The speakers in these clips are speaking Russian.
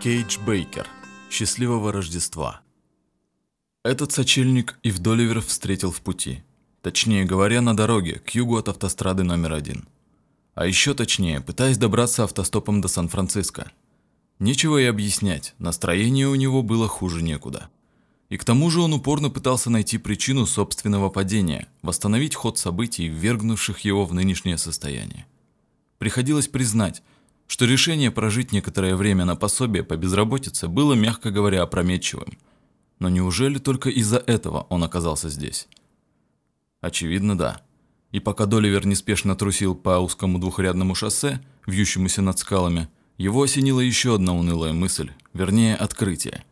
Кейдж Бейкер. Счастливого Рождества. Этот сочельник и Доливер встретил в пути. Точнее говоря, на дороге, к югу от автострады номер один. А еще точнее, пытаясь добраться автостопом до Сан-Франциско. Нечего и объяснять, настроение у него было хуже некуда. И к тому же он упорно пытался найти причину собственного падения, восстановить ход событий, ввергнувших его в нынешнее состояние. Приходилось признать, что решение прожить некоторое время на пособие по безработице было, мягко говоря, опрометчивым. Но неужели только из-за этого он оказался здесь? Очевидно, да. И пока Доливер неспешно трусил по узкому двухрядному шоссе, вьющемуся над скалами, его осенила еще одна унылая мысль, вернее, открытие.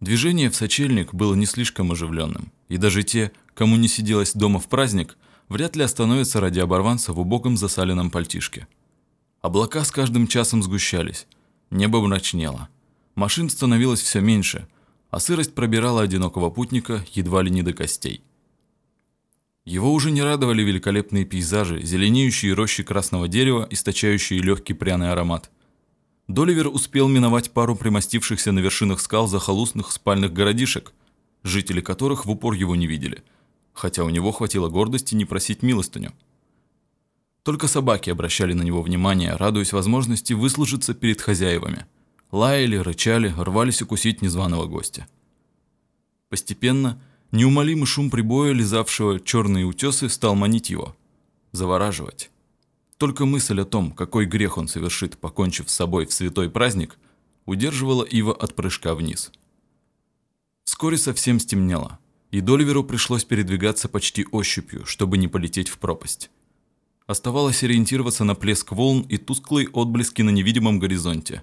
Движение в сочельник было не слишком оживленным, и даже те, кому не сиделось дома в праздник, вряд ли остановятся ради оборванца в убогом засаленном пальтишке. Облака с каждым часом сгущались, небо мрачнело. Машин становилось все меньше, а сырость пробирала одинокого путника едва ли не до костей. Его уже не радовали великолепные пейзажи, зеленеющие рощи красного дерева, источающие легкий пряный аромат. Доливер успел миновать пару примостившихся на вершинах скал захолустных спальных городишек, жители которых в упор его не видели, хотя у него хватило гордости не просить милостыню. Только собаки обращали на него внимание, радуясь возможности выслужиться перед хозяевами. Лаяли, рычали, рвались укусить незваного гостя. Постепенно неумолимый шум прибоя, лизавшего черные утесы, стал манить его. Завораживать. Только мысль о том, какой грех он совершит, покончив с собой в святой праздник, удерживала Ива от прыжка вниз. Вскоре совсем стемнело, и Доливеру пришлось передвигаться почти ощупью, чтобы не полететь в пропасть. Оставалось ориентироваться на плеск волн и тусклые отблески на невидимом горизонте.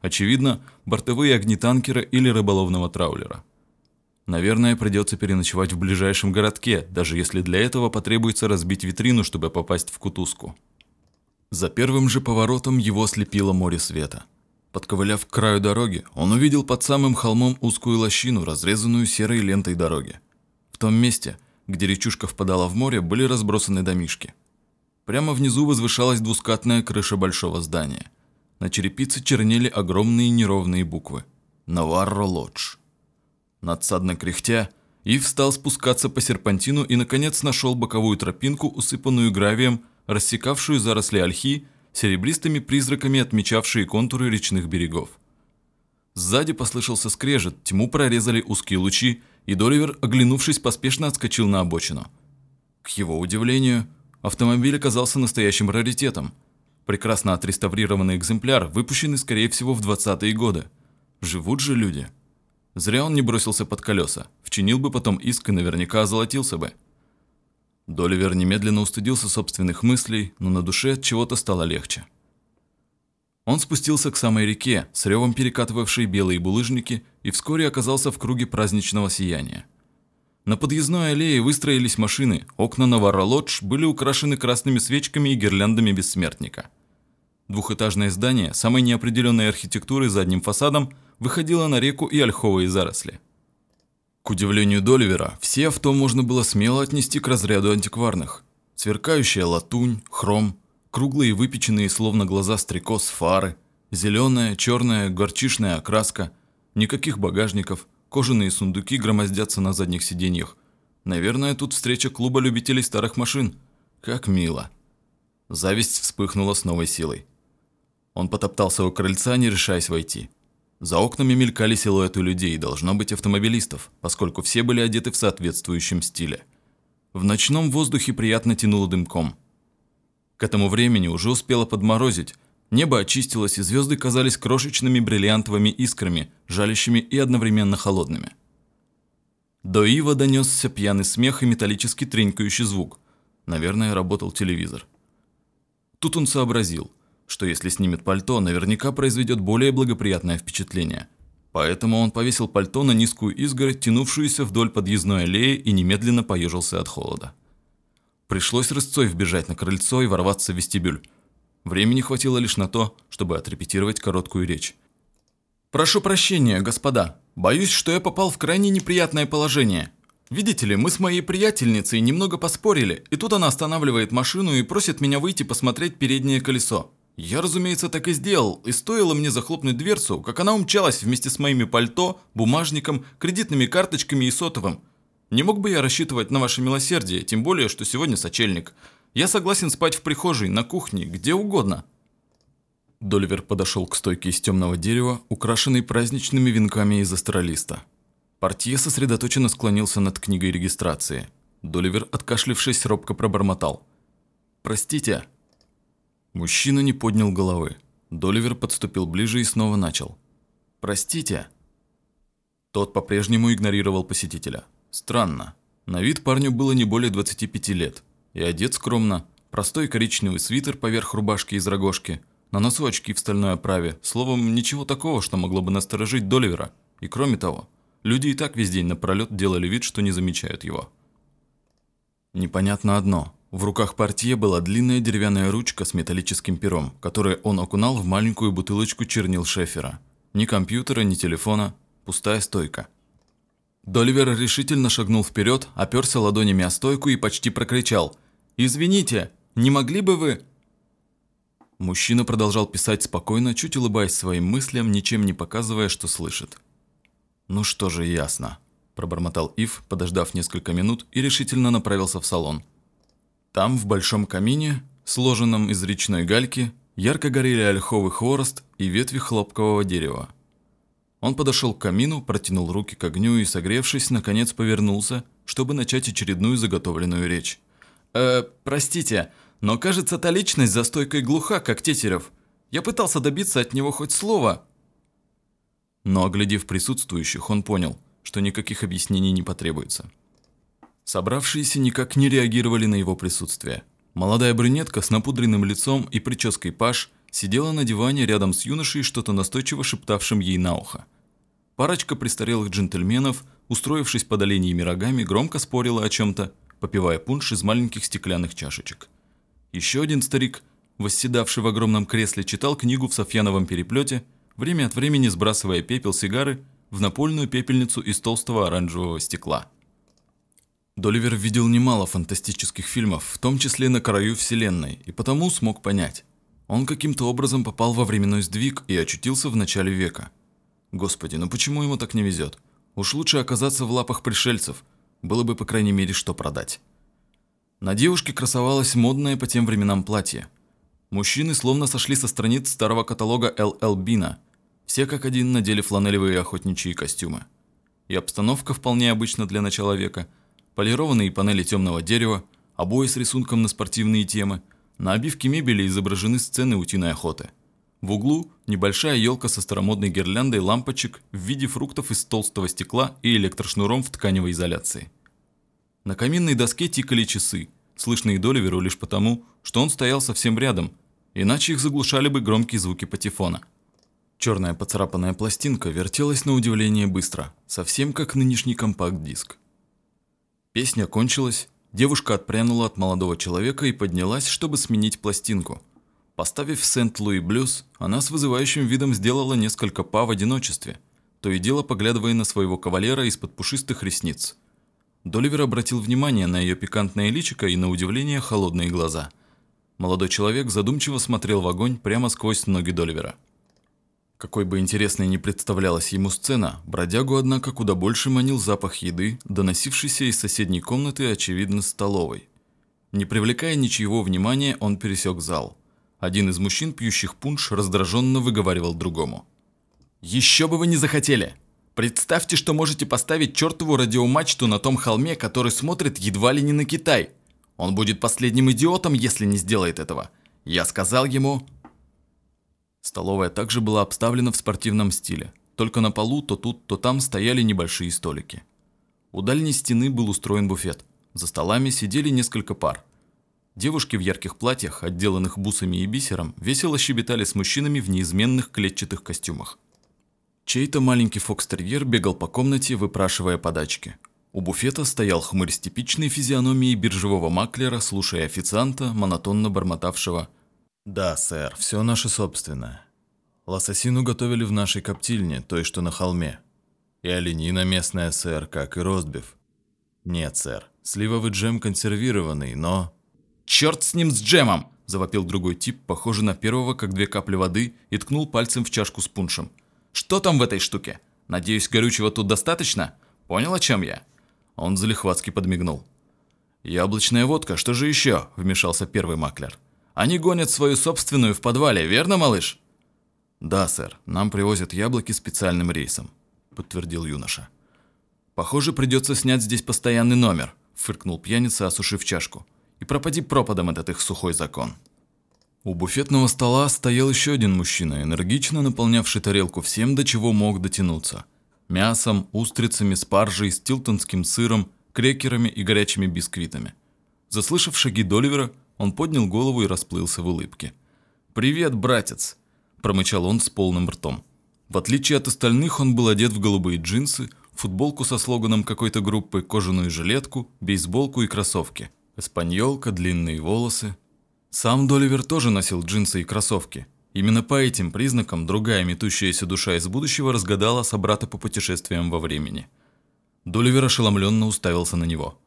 Очевидно, бортовые огни танкера или рыболовного траулера. Наверное, придется переночевать в ближайшем городке, даже если для этого потребуется разбить витрину, чтобы попасть в кутузку. За первым же поворотом его ослепило море света. Подковыляв к краю дороги, он увидел под самым холмом узкую лощину, разрезанную серой лентой дороги. В том месте, где речушка впадала в море, были разбросаны домишки. Прямо внизу возвышалась двускатная крыша большого здания. На черепице чернели огромные неровные буквы. «Наварро Лодж». Надсадно кряхтя, Ив стал спускаться по серпантину и, наконец, нашел боковую тропинку, усыпанную гравием, рассекавшую заросли ольхи, серебристыми призраками отмечавшие контуры речных берегов. Сзади послышался скрежет, тьму прорезали узкие лучи, и Доливер, оглянувшись, поспешно отскочил на обочину. К его удивлению, Автомобиль оказался настоящим раритетом. Прекрасно отреставрированный экземпляр, выпущенный, скорее всего, в 20-е годы. Живут же люди. Зря он не бросился под колеса. Вчинил бы потом иск и наверняка озолотился бы. Доливер немедленно устыдился собственных мыслей, но на душе от чего-то стало легче. Он спустился к самой реке, с ревом перекатывавшей белые булыжники, и вскоре оказался в круге праздничного сияния. На подъездной аллее выстроились машины, окна Наварра Лодж были украшены красными свечками и гирляндами бессмертника. Двухэтажное здание самой неопределенной архитектуры задним фасадом выходило на реку и ольховые заросли. К удивлению Доливера, все авто можно было смело отнести к разряду антикварных. Сверкающая латунь, хром, круглые выпеченные словно глаза стрекоз фары, зеленая, черная, горчишная окраска, никаких багажников – Кожаные сундуки громоздятся на задних сиденьях. Наверное, тут встреча клуба любителей старых машин. Как мило. Зависть вспыхнула с новой силой. Он потоптался у крыльца, не решаясь войти. За окнами мелькали силуэты людей, должно быть автомобилистов, поскольку все были одеты в соответствующем стиле. В ночном воздухе приятно тянуло дымком. К этому времени уже успело подморозить, Небо очистилось, и звезды казались крошечными бриллиантовыми искрами, жалящими и одновременно холодными. До Ива донесся пьяный смех и металлический тренькающий звук. Наверное, работал телевизор. Тут он сообразил, что если снимет пальто, наверняка произведет более благоприятное впечатление. Поэтому он повесил пальто на низкую изгородь, тянувшуюся вдоль подъездной аллеи, и немедленно поежился от холода. Пришлось рысцой вбежать на крыльцо и ворваться в вестибюль. Времени хватило лишь на то, чтобы отрепетировать короткую речь. «Прошу прощения, господа. Боюсь, что я попал в крайне неприятное положение. Видите ли, мы с моей приятельницей немного поспорили, и тут она останавливает машину и просит меня выйти посмотреть переднее колесо. Я, разумеется, так и сделал, и стоило мне захлопнуть дверцу, как она умчалась вместе с моими пальто, бумажником, кредитными карточками и сотовым. Не мог бы я рассчитывать на ваше милосердие, тем более, что сегодня сочельник. Я согласен спать в прихожей, на кухне, где угодно». Доливер подошел к стойке из темного дерева, украшенной праздничными венками из астролиста. Портье сосредоточенно склонился над книгой регистрации. Доливер, откашлившись, робко пробормотал. «Простите». Мужчина не поднял головы. Доливер подступил ближе и снова начал. «Простите». Тот по-прежнему игнорировал посетителя. Странно. На вид парню было не более 25 лет. И одет скромно. Простой коричневый свитер поверх рубашки из рогожки. На носу очки в стальной оправе. Словом, ничего такого, что могло бы насторожить Доливера. И кроме того, люди и так весь день напролет делали вид, что не замечают его. Непонятно одно. В руках портье была длинная деревянная ручка с металлическим пером, которую он окунал в маленькую бутылочку чернил Шефера. Ни компьютера, ни телефона, пустая стойка. Доливер решительно шагнул вперед, оперся ладонями о стойку и почти прокричал. «Извините, не могли бы вы...» Мужчина продолжал писать спокойно, чуть улыбаясь своим мыслям, ничем не показывая, что слышит. «Ну что же, ясно», – пробормотал Ив, подождав несколько минут и решительно направился в салон. Там, в большом камине, сложенном из речной гальки, ярко горели ольховый хворост и ветви хлопкового дерева. Он подошел к камину, протянул руки к огню и, согревшись, наконец повернулся, чтобы начать очередную заготовленную речь. «Э, простите, но кажется, та личность за стойкой глуха, как Тетерев. Я пытался добиться от него хоть слова». Но, оглядев присутствующих, он понял, что никаких объяснений не потребуется. Собравшиеся никак не реагировали на его присутствие. Молодая брюнетка с напудренным лицом и прической паш сидела на диване рядом с юношей, что-то настойчиво шептавшим ей на ухо. Парочка престарелых джентльменов, устроившись под оленьими рогами, громко спорила о чем-то, попивая пунш из маленьких стеклянных чашечек. Еще один старик, восседавший в огромном кресле, читал книгу в софьяновом переплете, время от времени сбрасывая пепел сигары в напольную пепельницу из толстого оранжевого стекла. Доливер видел немало фантастических фильмов, в том числе «На краю вселенной», и потому смог понять. Он каким-то образом попал во временной сдвиг и очутился в начале века. Господи, ну почему ему так не везет? Уж лучше оказаться в лапах пришельцев, было бы, по крайней мере, что продать. На девушке красовалось модное по тем временам платье. Мужчины словно сошли со страниц старого каталога Л.Л. Бина. Все как один надели фланелевые охотничьи костюмы. И обстановка вполне обычна для начала века – полированные панели темного дерева, обои с рисунком на спортивные темы, на обивке мебели изображены сцены утиной охоты. В углу небольшая елка со старомодной гирляндой лампочек в виде фруктов из толстого стекла и электрошнуром в тканевой изоляции. На каминной доске тикали часы, слышные Доливеру лишь потому, что он стоял совсем рядом, иначе их заглушали бы громкие звуки патефона. Черная поцарапанная пластинка вертелась на удивление быстро, совсем как нынешний компакт-диск. Песня кончилась, девушка отпрянула от молодого человека и поднялась, чтобы сменить пластинку. Поставив Сент-Луи Блюз, она с вызывающим видом сделала несколько па в одиночестве, то и дело поглядывая на своего кавалера из-под пушистых ресниц. Доливер обратил внимание на ее пикантное личико и, на удивление, холодные глаза. Молодой человек задумчиво смотрел в огонь прямо сквозь ноги Доливера. Какой бы интересной ни представлялась ему сцена, бродягу, однако, куда больше манил запах еды, доносившийся из соседней комнаты, очевидно, столовой. Не привлекая ничьего внимания, он пересек зал. Один из мужчин, пьющих пунш, раздраженно выговаривал другому. «Еще бы вы не захотели! Представьте, что можете поставить чертову радиомачту на том холме, который смотрит едва ли не на Китай. Он будет последним идиотом, если не сделает этого. Я сказал ему, Столовая также была обставлена в спортивном стиле. Только на полу то тут, то там стояли небольшие столики. У дальней стены был устроен буфет. За столами сидели несколько пар. Девушки в ярких платьях, отделанных бусами и бисером, весело щебетали с мужчинами в неизменных клетчатых костюмах. Чей-то маленький фокстерьер бегал по комнате, выпрашивая подачки. У буфета стоял хмырь с типичной физиономией биржевого маклера, слушая официанта, монотонно бормотавшего – «Да, сэр, все наше собственное. Лососину готовили в нашей коптильне, той, что на холме. И оленина местная, сэр, как и ростбиф. Нет, сэр, сливовый джем консервированный, но...» «Черт с ним, с джемом! Завопил другой тип, похожий на первого, как две капли воды, и ткнул пальцем в чашку с пуншем. «Что там в этой штуке? Надеюсь, горючего тут достаточно? Понял, о чем я?» Он залихватски подмигнул. «Яблочная водка, что же еще?» – вмешался первый маклер. «Они гонят свою собственную в подвале, верно, малыш?» «Да, сэр, нам привозят яблоки специальным рейсом», – подтвердил юноша. «Похоже, придется снять здесь постоянный номер», – фыркнул пьяница, осушив чашку. «И пропади пропадом этот их сухой закон». У буфетного стола стоял еще один мужчина, энергично наполнявший тарелку всем, до чего мог дотянуться. Мясом, устрицами, спаржей, стилтонским сыром, крекерами и горячими бисквитами. Заслышав шаги Доливера, он поднял голову и расплылся в улыбке. «Привет, братец!» – промычал он с полным ртом. В отличие от остальных, он был одет в голубые джинсы, футболку со слоганом какой-то группы, кожаную жилетку, бейсболку и кроссовки. Эспаньолка, длинные волосы. Сам Доливер тоже носил джинсы и кроссовки. Именно по этим признакам другая метущаяся душа из будущего разгадала собрата по путешествиям во времени. Доливер ошеломленно уставился на него.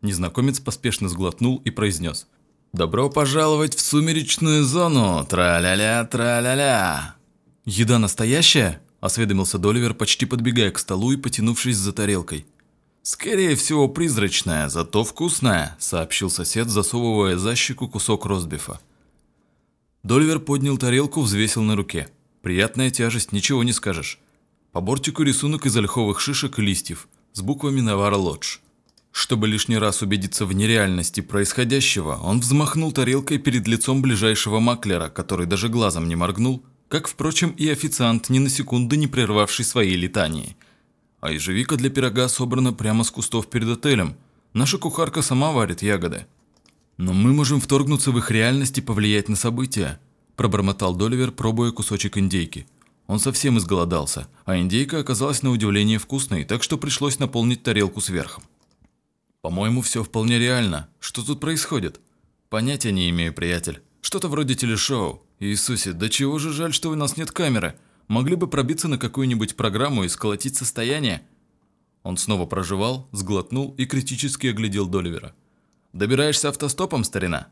Незнакомец поспешно сглотнул и произнес – «Добро пожаловать в сумеречную зону! Тра-ля-ля, тра-ля-ля!» «Еда настоящая?» – осведомился Доливер, почти подбегая к столу и потянувшись за тарелкой. «Скорее всего, призрачная, зато вкусная», – сообщил сосед, засовывая за щеку кусок ростбифа. Доливер поднял тарелку, взвесил на руке. Приятная тяжесть, ничего не скажешь. По бортику рисунок из ольховых шишек и листьев с буквами «Навара Лодж». Чтобы лишний раз убедиться в нереальности происходящего, он взмахнул тарелкой перед лицом ближайшего маклера, который даже глазом не моргнул, как, впрочем, и официант, ни на секунду не прервавший своей летании. А ежевика для пирога собрана прямо с кустов перед отелем. Наша кухарка сама варит ягоды. Но мы можем вторгнуться в их реальность и повлиять на события, пробормотал Доливер, пробуя кусочек индейки. Он совсем изголодался, а индейка оказалась на удивление вкусной, так что пришлось наполнить тарелку сверху. «По-моему, все вполне реально. Что тут происходит?» «Понятия не имею, приятель. Что-то вроде телешоу. Иисусе, да чего же жаль, что у нас нет камеры. Могли бы пробиться на какую-нибудь программу и сколотить состояние». Он снова проживал, сглотнул и критически оглядел Доливера. «Добираешься автостопом, старина?»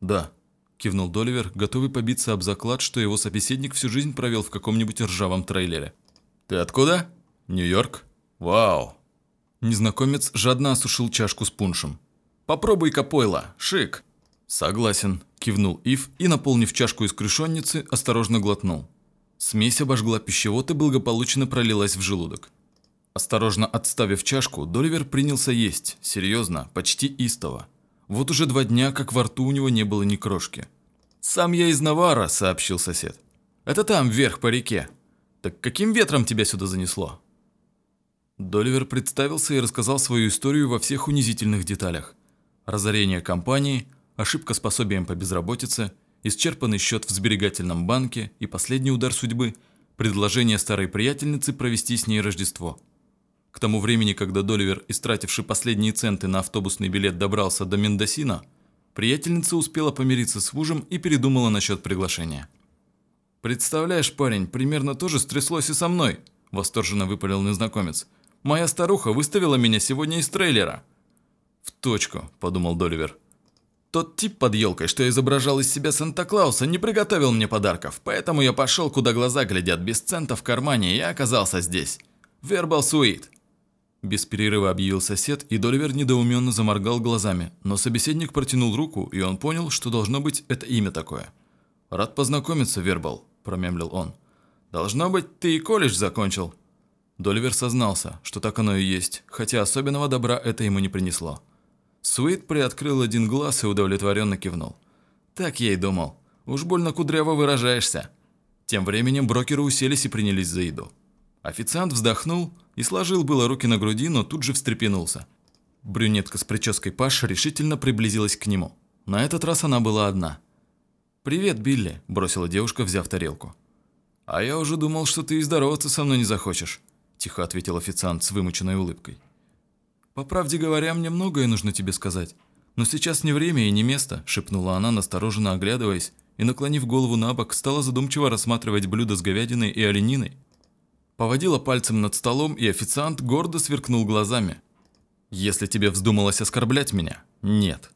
«Да», – кивнул Доливер, готовый побиться об заклад, что его собеседник всю жизнь провел в каком-нибудь ржавом трейлере. «Ты откуда?» «Нью-Йорк». «Вау, Незнакомец жадно осушил чашку с пуншем. «Попробуй-ка пойло, шик!» «Согласен», – кивнул Ив и, наполнив чашку из крышонницы, осторожно глотнул. Смесь обожгла пищевод и благополучно пролилась в желудок. Осторожно отставив чашку, Доливер принялся есть, серьезно, почти истово. Вот уже два дня, как во рту у него не было ни крошки. «Сам я из Навара», – сообщил сосед. «Это там, вверх по реке. Так каким ветром тебя сюда занесло?» Доливер представился и рассказал свою историю во всех унизительных деталях. Разорение компании, ошибка с пособием по безработице, исчерпанный счет в сберегательном банке и последний удар судьбы – предложение старой приятельницы провести с ней Рождество. К тому времени, когда Доливер, истративший последние центы на автобусный билет, добрался до Мендосина, приятельница успела помириться с мужем и передумала насчет приглашения. «Представляешь, парень, примерно то же стряслось и со мной», – восторженно выпалил незнакомец – Моя старуха выставила меня сегодня из трейлера». «В точку», – подумал Доливер. «Тот тип под елкой, что изображал из себя Санта-Клауса, не приготовил мне подарков, поэтому я пошел, куда глаза глядят, без цента в кармане, и оказался здесь. Вербал Суит». Без перерыва объявил сосед, и Доливер недоуменно заморгал глазами, но собеседник протянул руку, и он понял, что должно быть это имя такое. «Рад познакомиться, Вербал», – промямлил он. «Должно быть, ты и колледж закончил», Доливер сознался, что так оно и есть, хотя особенного добра это ему не принесло. Суит приоткрыл один глаз и удовлетворенно кивнул. «Так я и думал. Уж больно кудряво выражаешься». Тем временем брокеры уселись и принялись за еду. Официант вздохнул и сложил было руки на груди, но тут же встрепенулся. Брюнетка с прической Паш решительно приблизилась к нему. На этот раз она была одна. «Привет, Билли», – бросила девушка, взяв тарелку. «А я уже думал, что ты и здороваться со мной не захочешь» тихо ответил официант с вымученной улыбкой. «По правде говоря, мне многое нужно тебе сказать. Но сейчас не время и не место», – шепнула она, настороженно оглядываясь, и, наклонив голову на бок, стала задумчиво рассматривать блюдо с говядиной и олениной. Поводила пальцем над столом, и официант гордо сверкнул глазами. «Если тебе вздумалось оскорблять меня, нет».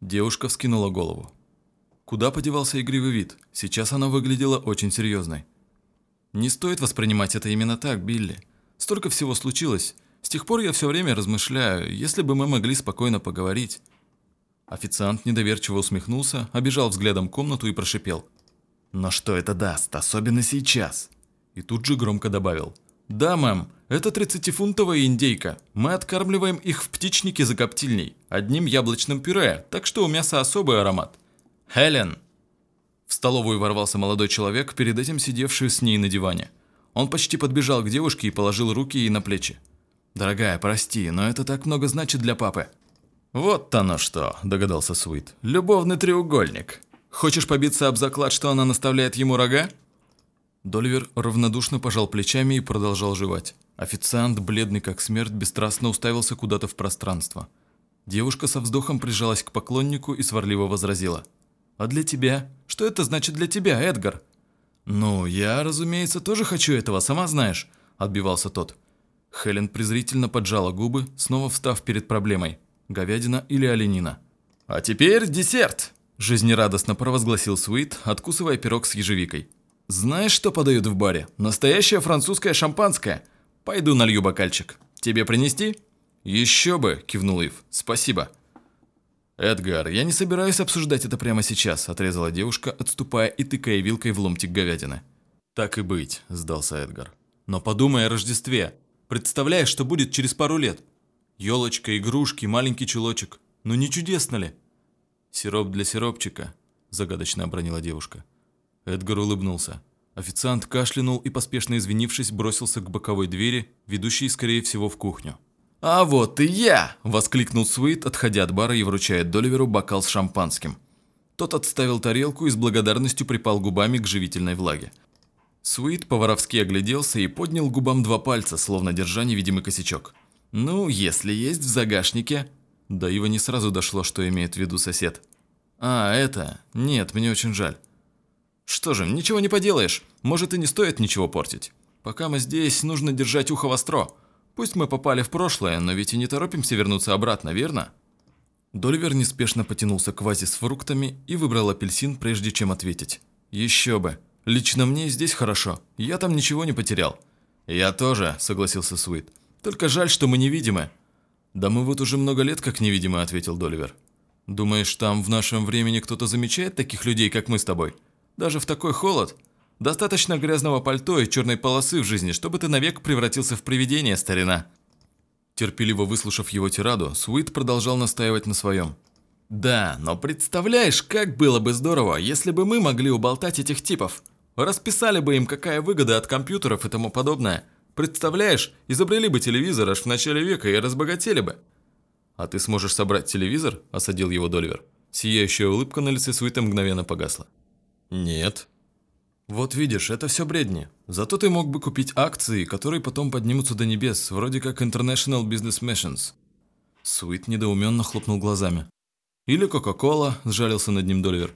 Девушка вскинула голову. Куда подевался игривый вид? Сейчас она выглядела очень серьезной. «Не стоит воспринимать это именно так, Билли. Столько всего случилось. С тех пор я все время размышляю, если бы мы могли спокойно поговорить». Официант недоверчиво усмехнулся, обижал взглядом комнату и прошипел. «Но что это даст, особенно сейчас?» И тут же громко добавил. «Да, мэм, это 30-фунтовая индейка. Мы откармливаем их в птичнике за коптильней, одним яблочным пюре, так что у мяса особый аромат. Хелен!» В столовую ворвался молодой человек, перед этим сидевший с ней на диване. Он почти подбежал к девушке и положил руки ей на плечи. «Дорогая, прости, но это так много значит для папы». «Вот оно что», – догадался Суит. «Любовный треугольник. Хочешь побиться об заклад, что она наставляет ему рога?» Доливер равнодушно пожал плечами и продолжал жевать. Официант, бледный как смерть, бесстрастно уставился куда-то в пространство. Девушка со вздохом прижалась к поклоннику и сварливо возразила. «А для тебя? Что это значит для тебя, Эдгар?» «Ну, я, разумеется, тоже хочу этого, сама знаешь», – отбивался тот. Хелен презрительно поджала губы, снова встав перед проблемой. Говядина или оленина? «А теперь десерт!» – жизнерадостно провозгласил Суит, откусывая пирог с ежевикой. «Знаешь, что подают в баре? Настоящее французское шампанское. Пойду налью бокальчик. Тебе принести?» «Еще бы!» – кивнул Ив. «Спасибо». «Эдгар, я не собираюсь обсуждать это прямо сейчас», – отрезала девушка, отступая и тыкая вилкой в ломтик говядины. «Так и быть», – сдался Эдгар. «Но подумай о Рождестве. Представляешь, что будет через пару лет? Елочка, игрушки, маленький чулочек. Ну не чудесно ли?» «Сироп для сиропчика», – загадочно обронила девушка. Эдгар улыбнулся. Официант кашлянул и, поспешно извинившись, бросился к боковой двери, ведущей, скорее всего, в кухню. «А вот и я!» – воскликнул Суит, отходя от бара и вручая Доливеру бокал с шампанским. Тот отставил тарелку и с благодарностью припал губами к живительной влаге. Суит по-воровски огляделся и поднял губам два пальца, словно держа невидимый косячок. «Ну, если есть в загашнике...» Да его не сразу дошло, что имеет в виду сосед. «А, это... Нет, мне очень жаль. Что же, ничего не поделаешь. Может и не стоит ничего портить. Пока мы здесь, нужно держать ухо востро. Пусть мы попали в прошлое, но ведь и не торопимся вернуться обратно, верно? Доливер неспешно потянулся к вазе с фруктами и выбрал апельсин, прежде чем ответить. Еще бы. Лично мне здесь хорошо. Я там ничего не потерял. Я тоже, согласился Суит. Только жаль, что мы невидимы. Да мы вот уже много лет как невидимы, ответил Доливер. Думаешь, там в нашем времени кто-то замечает таких людей, как мы с тобой? Даже в такой холод. Достаточно грязного пальто и черной полосы в жизни, чтобы ты навек превратился в привидение, старина». Терпеливо выслушав его тираду, Суит продолжал настаивать на своем. «Да, но представляешь, как было бы здорово, если бы мы могли уболтать этих типов. Расписали бы им, какая выгода от компьютеров и тому подобное. Представляешь, изобрели бы телевизор аж в начале века и разбогатели бы». «А ты сможешь собрать телевизор?» – осадил его Доливер. Сияющая улыбка на лице Суита мгновенно погасла. Нет. Вот видишь, это все бредни. Зато ты мог бы купить акции, которые потом поднимутся до небес, вроде как International Business Missions. Суит недоуменно хлопнул глазами. Или Кока-Кола, сжалился над ним Доливер.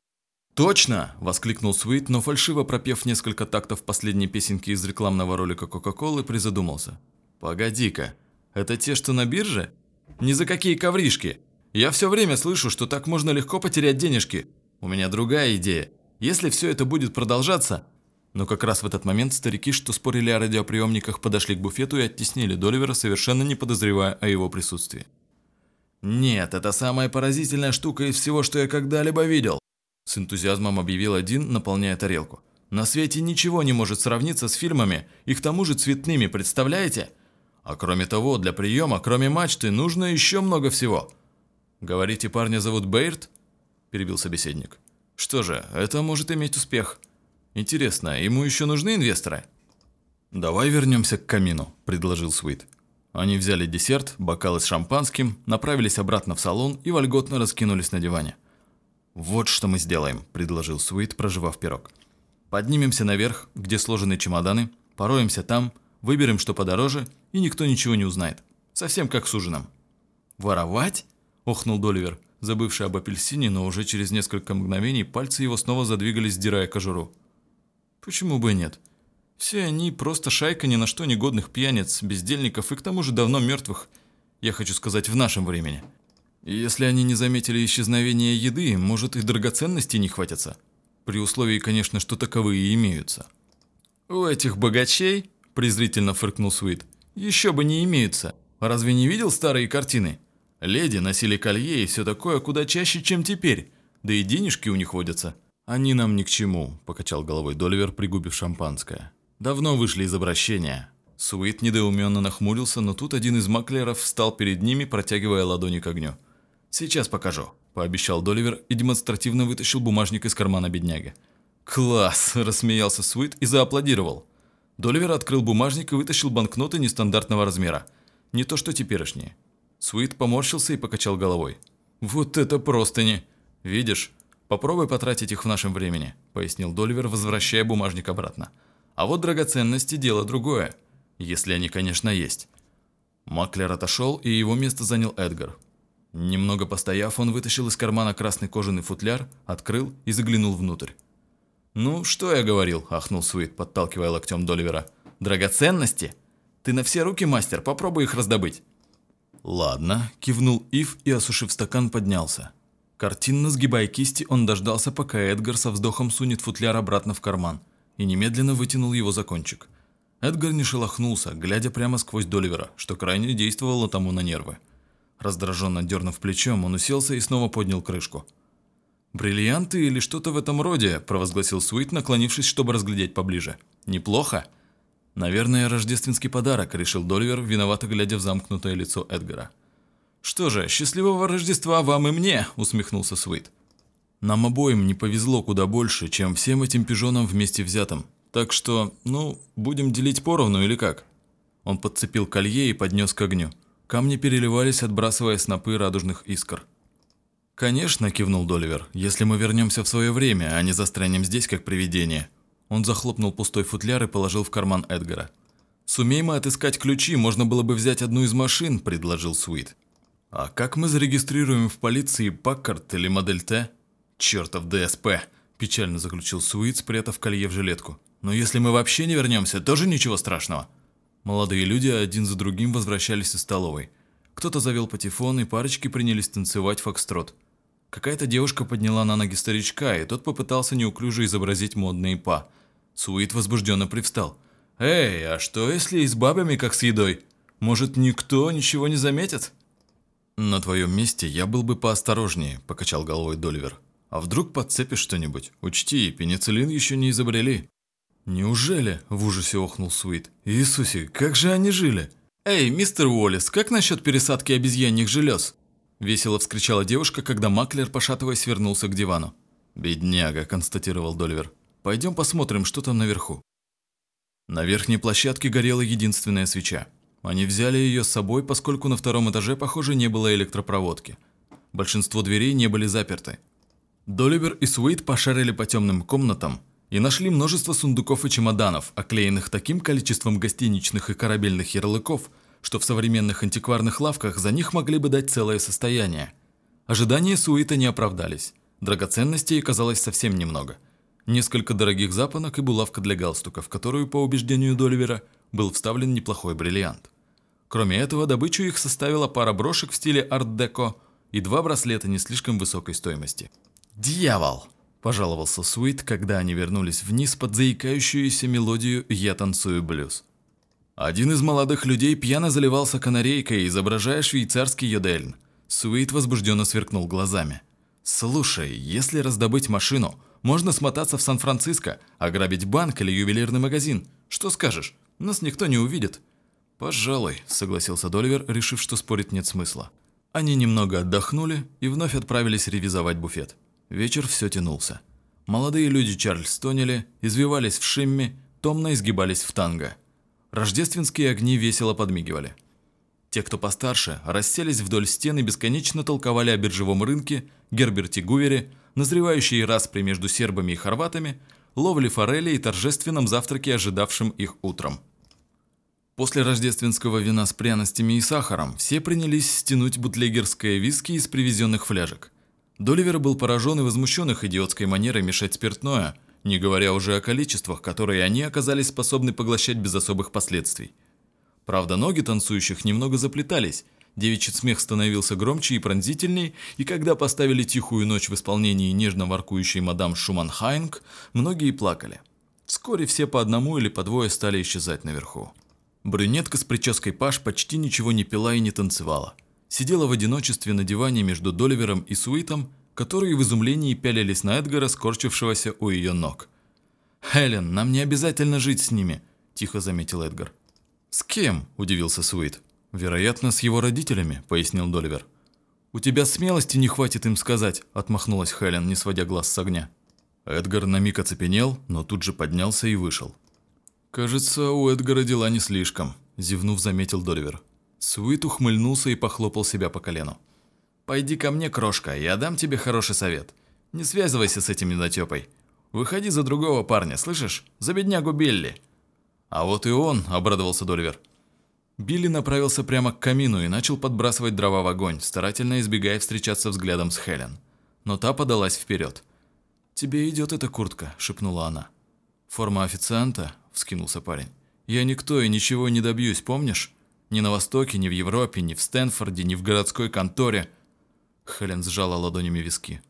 «Точно!» – воскликнул Суит, но фальшиво пропев несколько тактов последней песенки из рекламного ролика Кока-Колы, призадумался. «Погоди-ка, это те, что на бирже? Ни за какие ковришки! Я все время слышу, что так можно легко потерять денежки. У меня другая идея. Если все это будет продолжаться... Но как раз в этот момент старики, что спорили о радиоприемниках, подошли к буфету и оттеснили Доливера, совершенно не подозревая о его присутствии. «Нет, это самая поразительная штука из всего, что я когда-либо видел», с энтузиазмом объявил один, наполняя тарелку. «На свете ничего не может сравниться с фильмами, и к тому же цветными, представляете? А кроме того, для приема, кроме мачты, нужно еще много всего». «Говорите, парня зовут Бейрт?» – перебил собеседник. Что же, это может иметь успех. Интересно, ему еще нужны инвесторы? «Давай вернемся к камину», – предложил Суит. Они взяли десерт, бокалы с шампанским, направились обратно в салон и вольготно раскинулись на диване. «Вот что мы сделаем», – предложил Суит, проживав пирог. «Поднимемся наверх, где сложены чемоданы, пороемся там, выберем, что подороже, и никто ничего не узнает. Совсем как с ужином». «Воровать?» – охнул Доливер забывший об апельсине, но уже через несколько мгновений пальцы его снова задвигались, сдирая кожуру. Почему бы и нет? Все они просто шайка ни на что негодных пьяниц, бездельников и к тому же давно мертвых, я хочу сказать, в нашем времени. Если они не заметили исчезновения еды, может и драгоценностей не хватится. При условии, конечно, что таковые имеются. «У этих богачей», – презрительно фыркнул Суит, – «еще бы не имеются. Разве не видел старые картины? Леди носили колье и все такое куда чаще, чем теперь. Да и денежки у них водятся». «Они нам ни к чему», – покачал головой Доливер, пригубив шампанское. «Давно вышли из обращения». Суит недоуменно нахмурился, но тут один из маклеров встал перед ними, протягивая ладони к огню. «Сейчас покажу», – пообещал Доливер и демонстративно вытащил бумажник из кармана бедняги. «Класс!» – рассмеялся Суит и зааплодировал. Доливер открыл бумажник и вытащил банкноты нестандартного размера. Не то что теперешние. Суит поморщился и покачал головой. «Вот это просто не! Видишь, попробуй потратить их в нашем времени», – пояснил Доливер, возвращая бумажник обратно. «А вот драгоценности – дело другое. Если они, конечно, есть». Маклер отошел, и его место занял Эдгар. Немного постояв, он вытащил из кармана красный кожаный футляр, открыл и заглянул внутрь. «Ну, что я говорил?» – ахнул Суит, подталкивая локтем Доливера. «Драгоценности? Ты на все руки мастер, попробуй их раздобыть». «Ладно», – кивнул Ив и, осушив стакан, поднялся. Картинно сгибая кисти, он дождался, пока Эдгар со вздохом сунет футляр обратно в карман, и немедленно вытянул его за кончик. Эдгар не шелохнулся, глядя прямо сквозь Доливера, что крайне действовало тому на нервы. Раздраженно дернув плечом, он уселся и снова поднял крышку. «Бриллианты или что-то в этом роде», – провозгласил Суит, наклонившись, чтобы разглядеть поближе. «Неплохо». «Наверное, рождественский подарок», – решил Доливер, виновато глядя в замкнутое лицо Эдгара. «Что же, счастливого Рождества вам и мне», – усмехнулся Суит. «Нам обоим не повезло куда больше, чем всем этим пижонам вместе взятым. Так что, ну, будем делить поровну или как?» Он подцепил колье и поднес к огню. Камни переливались, отбрасывая снопы радужных искр. «Конечно», – кивнул Доливер, – «если мы вернемся в свое время, а не застрянем здесь, как привидение». Он захлопнул пустой футляр и положил в карман Эдгара. «Сумеем мы отыскать ключи, можно было бы взять одну из машин», – предложил Суит. «А как мы зарегистрируем в полиции Паккарт или модель Т?» «Чертов ДСП», – печально заключил Суит, спрятав колье в жилетку. «Но если мы вообще не вернемся, тоже ничего страшного». Молодые люди один за другим возвращались из столовой. Кто-то завел патефон, и парочки принялись танцевать фокстрот. Какая-то девушка подняла на ноги старичка, и тот попытался неуклюже изобразить модные па. Суит возбужденно привстал. «Эй, а что если и с бабами, как с едой? Может, никто ничего не заметит?» «На твоем месте я был бы поосторожнее», – покачал головой Доливер. «А вдруг подцепишь что-нибудь? Учти, пенициллин еще не изобрели». «Неужели?» – в ужасе охнул Суит. «Иисусе, как же они жили?» «Эй, мистер Уоллес, как насчет пересадки обезьяньих желез?» Весело вскричала девушка, когда Маклер, пошатываясь, вернулся к дивану. «Бедняга», – констатировал Доливер. «Пойдем посмотрим, что там наверху». На верхней площадке горела единственная свеча. Они взяли ее с собой, поскольку на втором этаже, похоже, не было электропроводки. Большинство дверей не были заперты. Доливер и Суит пошарили по темным комнатам – и нашли множество сундуков и чемоданов, оклеенных таким количеством гостиничных и корабельных ярлыков, что в современных антикварных лавках за них могли бы дать целое состояние. Ожидания Суита не оправдались. Драгоценностей оказалось совсем немного. Несколько дорогих запонок и булавка для галстука, в которую, по убеждению Доливера, был вставлен неплохой бриллиант. Кроме этого, добычу их составила пара брошек в стиле арт-деко и два браслета не слишком высокой стоимости. «Дьявол!» Пожаловался Суит, когда они вернулись вниз под заикающуюся мелодию «Я танцую блюз». Один из молодых людей пьяно заливался канарейкой, изображая швейцарский йодельн. Суит возбужденно сверкнул глазами. «Слушай, если раздобыть машину, можно смотаться в Сан-Франциско, ограбить банк или ювелирный магазин. Что скажешь? Нас никто не увидит». «Пожалуй», — согласился Доливер, решив, что спорить нет смысла. Они немного отдохнули и вновь отправились ревизовать буфет. Вечер все тянулся. Молодые люди Чарльстонили, извивались в шимме, томно изгибались в танго. Рождественские огни весело подмигивали. Те, кто постарше, расселись вдоль стены и бесконечно толковали о биржевом рынке, Герберте Гувере, назревающей распри между сербами и хорватами, ловле форели и торжественном завтраке, ожидавшем их утром. После рождественского вина с пряностями и сахаром все принялись стянуть бутлегерское виски из привезенных фляжек. Доливер был поражен и возмущен их идиотской манерой мешать спиртное, не говоря уже о количествах, которые они оказались способны поглощать без особых последствий. Правда, ноги танцующих немного заплетались, Девичий смех становился громче и пронзительней, и когда поставили «Тихую ночь» в исполнении нежно воркующей мадам Шуманхайнг, многие плакали. Вскоре все по одному или по двое стали исчезать наверху. Брюнетка с прической Паш почти ничего не пила и не танцевала. Сидела в одиночестве на диване между Доливером и Суитом, которые в изумлении пялились на Эдгара, скорчившегося у ее ног. «Хелен, нам не обязательно жить с ними», – тихо заметил Эдгар. «С кем?» – удивился Суит. «Вероятно, с его родителями», – пояснил Доливер. «У тебя смелости не хватит им сказать», – отмахнулась Хелен, не сводя глаз с огня. Эдгар на миг оцепенел, но тут же поднялся и вышел. «Кажется, у Эдгара дела не слишком», – зевнув, заметил Доливер. Суит ухмыльнулся и похлопал себя по колену. «Пойди ко мне, крошка, я дам тебе хороший совет. Не связывайся с этим недотепой. Выходи за другого парня, слышишь? За беднягу Билли». «А вот и он», – обрадовался Доливер. Билли направился прямо к камину и начал подбрасывать дрова в огонь, старательно избегая встречаться взглядом с Хелен. Но та подалась вперед. «Тебе идет эта куртка», – шепнула она. «Форма официанта?» – вскинулся парень. «Я никто и ничего не добьюсь, помнишь? Ни на Востоке, ни в Европе, ни в Стэнфорде, ни в городской конторе». Хелен сжала ладонями виски.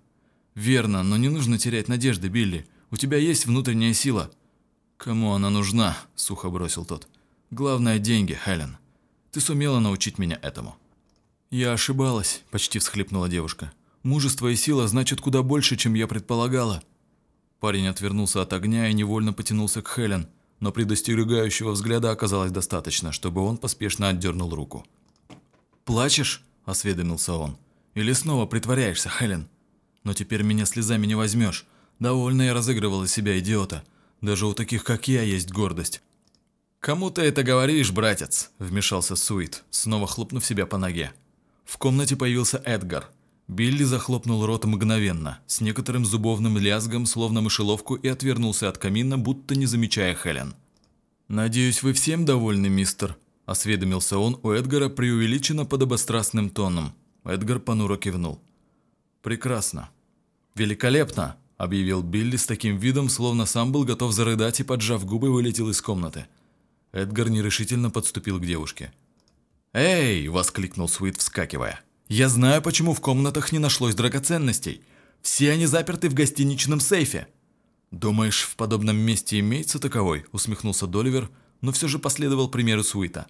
«Верно, но не нужно терять надежды, Билли. У тебя есть внутренняя сила». «Кому она нужна?» – сухо бросил тот. Главное – деньги, Хелен. Ты сумела научить меня этому». «Я ошибалась», – почти всхлипнула девушка. «Мужество и сила значат куда больше, чем я предполагала». Парень отвернулся от огня и невольно потянулся к Хелен, но предостерегающего взгляда оказалось достаточно, чтобы он поспешно отдернул руку. «Плачешь?» – осведомился он. «Или снова притворяешься, Хелен? Но теперь меня слезами не возьмешь. Довольно я разыгрывала себя идиота. Даже у таких, как я, есть гордость. «Кому ты это говоришь, братец?» – вмешался Суит, снова хлопнув себя по ноге. В комнате появился Эдгар. Билли захлопнул рот мгновенно, с некоторым зубовным лязгом, словно мышеловку, и отвернулся от камина, будто не замечая Хелен. «Надеюсь, вы всем довольны, мистер?» – осведомился он у Эдгара преувеличенно подобострастным тоном. Эдгар понуро кивнул. «Прекрасно. Великолепно!» – объявил Билли с таким видом, словно сам был готов зарыдать и, поджав губы, вылетел из комнаты. Эдгар нерешительно подступил к девушке. «Эй!» – воскликнул Суит, вскакивая. «Я знаю, почему в комнатах не нашлось драгоценностей. Все они заперты в гостиничном сейфе». «Думаешь, в подобном месте имеется таковой?» – усмехнулся Доливер, но все же последовал примеру Суита.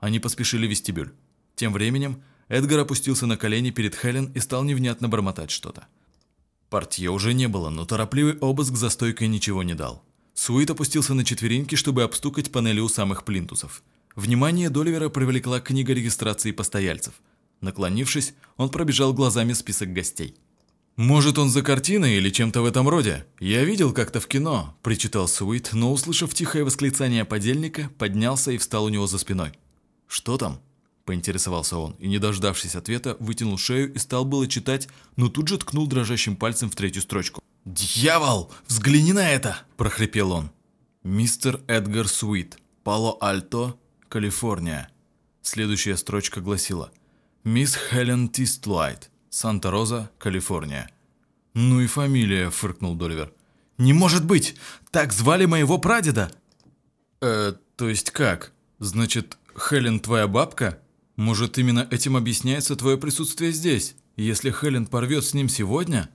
Они поспешили в вестибюль. Тем временем Эдгар опустился на колени перед Хелен и стал невнятно бормотать что-то. Портье уже не было, но торопливый обыск за стойкой ничего не дал. Суит опустился на четвереньки, чтобы обстукать панели у самых плинтусов. Внимание Доливера привлекла книга регистрации постояльцев. Наклонившись, он пробежал глазами список гостей. «Может, он за картиной или чем-то в этом роде? Я видел как-то в кино», – причитал Суит, но, услышав тихое восклицание подельника, поднялся и встал у него за спиной. «Что там?» – поинтересовался он, и, не дождавшись ответа, вытянул шею и стал было читать, но тут же ткнул дрожащим пальцем в третью строчку. «Дьявол! Взгляни на это!» – прохрипел он. «Мистер Эдгар Суит, Пало-Альто, Калифорния». Следующая строчка гласила «Мисс Хелен Тистлайт, Санта-Роза, Калифорния». «Ну и фамилия», – фыркнул Доливер. «Не может быть! Так звали моего прадеда!» «Э, то есть как? Значит, Хелен твоя бабка? Может, именно этим объясняется твое присутствие здесь? Если Хелен порвет с ним сегодня...»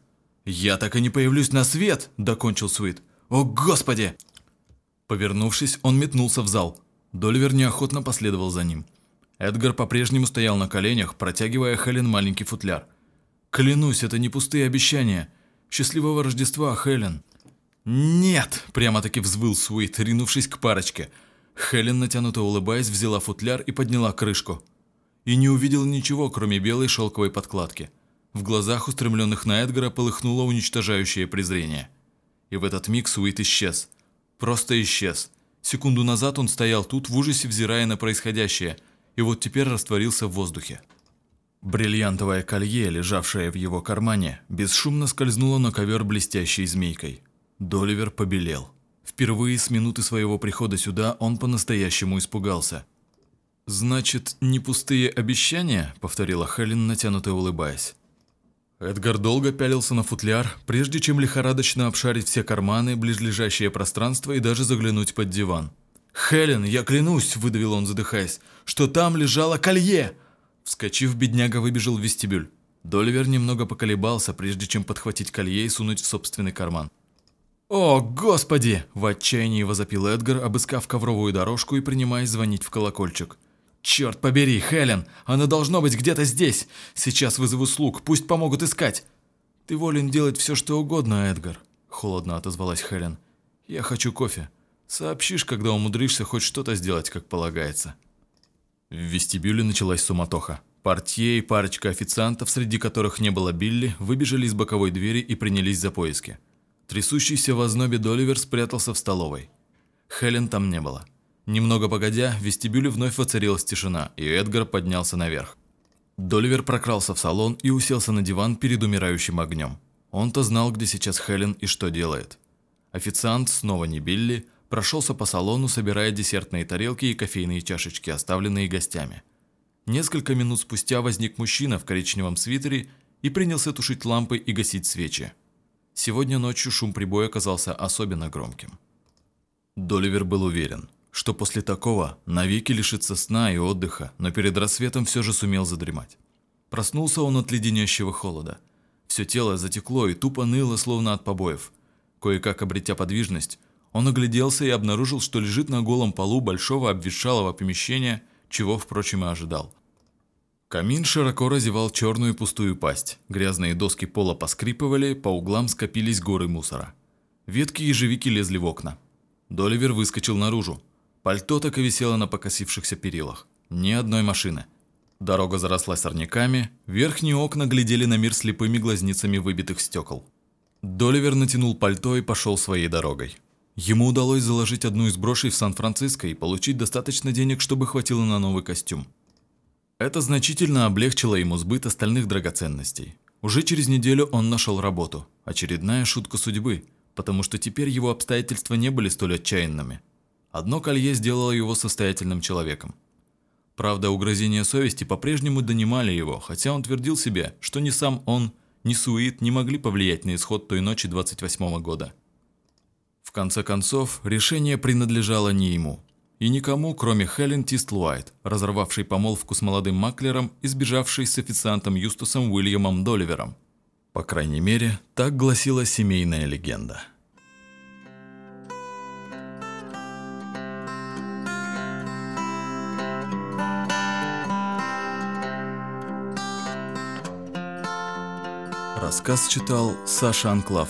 «Я так и не появлюсь на свет!» – докончил Суит. «О, Господи!» Повернувшись, он метнулся в зал. Доливер неохотно последовал за ним. Эдгар по-прежнему стоял на коленях, протягивая Хелен маленький футляр. «Клянусь, это не пустые обещания. Счастливого Рождества, Хелен!» «Нет!» – прямо-таки взвыл Суит, ринувшись к парочке. Хелен, натянуто улыбаясь, взяла футляр и подняла крышку. И не увидела ничего, кроме белой шелковой подкладки – в глазах, устремленных на Эдгара, полыхнуло уничтожающее презрение. И в этот миг Суит исчез. Просто исчез. Секунду назад он стоял тут, в ужасе взирая на происходящее, и вот теперь растворился в воздухе. Бриллиантовое колье, лежавшее в его кармане, бесшумно скользнуло на ковер блестящей змейкой. Доливер побелел. Впервые с минуты своего прихода сюда он по-настоящему испугался. «Значит, не пустые обещания?» – повторила Хелен, натянуто улыбаясь. Эдгар долго пялился на футляр, прежде чем лихорадочно обшарить все карманы, близлежащее пространство и даже заглянуть под диван. «Хелен, я клянусь», – выдавил он, задыхаясь, – «что там лежало колье!» Вскочив, бедняга выбежал в вестибюль. Доливер немного поколебался, прежде чем подхватить колье и сунуть в собственный карман. «О, господи!» – в отчаянии возопил Эдгар, обыскав ковровую дорожку и принимаясь звонить в колокольчик. «Черт побери, Хелен! Она должно быть где-то здесь! Сейчас вызову слуг, пусть помогут искать!» «Ты волен делать все, что угодно, Эдгар», – холодно отозвалась Хелен. «Я хочу кофе. Сообщишь, когда умудришься хоть что-то сделать, как полагается». В вестибюле началась суматоха. Портье и парочка официантов, среди которых не было Билли, выбежали из боковой двери и принялись за поиски. Трясущийся в ознобе Доливер спрятался в столовой. Хелен там не было. Немного погодя, в вестибюле вновь воцарилась тишина, и Эдгар поднялся наверх. Доливер прокрался в салон и уселся на диван перед умирающим огнем. Он-то знал, где сейчас Хелен и что делает. Официант, снова не Билли, прошелся по салону, собирая десертные тарелки и кофейные чашечки, оставленные гостями. Несколько минут спустя возник мужчина в коричневом свитере и принялся тушить лампы и гасить свечи. Сегодня ночью шум прибоя оказался особенно громким. Доливер был уверен, что после такого навеки лишится сна и отдыха, но перед рассветом все же сумел задремать. Проснулся он от леденящего холода. Все тело затекло и тупо ныло, словно от побоев. Кое-как обретя подвижность, он огляделся и обнаружил, что лежит на голом полу большого обветшалого помещения, чего, впрочем, и ожидал. Камин широко разевал черную пустую пасть, грязные доски пола поскрипывали, по углам скопились горы мусора. Ветки ежевики лезли в окна. Доливер выскочил наружу. Пальто так и висело на покосившихся перилах. Ни одной машины. Дорога заросла сорняками, верхние окна глядели на мир слепыми глазницами выбитых стекол. Доливер натянул пальто и пошел своей дорогой. Ему удалось заложить одну из брошей в Сан-Франциско и получить достаточно денег, чтобы хватило на новый костюм. Это значительно облегчило ему сбыт остальных драгоценностей. Уже через неделю он нашел работу. Очередная шутка судьбы, потому что теперь его обстоятельства не были столь отчаянными. Одно колье сделало его состоятельным человеком. Правда, угрозения совести по-прежнему донимали его, хотя он твердил себе, что ни сам он, ни Суит не могли повлиять на исход той ночи 28 -го года. В конце концов, решение принадлежало не ему. И никому, кроме Хелен Тистлуайт, разорвавшей помолвку с молодым маклером и сбежавшей с официантом Юстусом Уильямом Доливером. По крайней мере, так гласила семейная легенда. Рассказ читал Саша Анклав.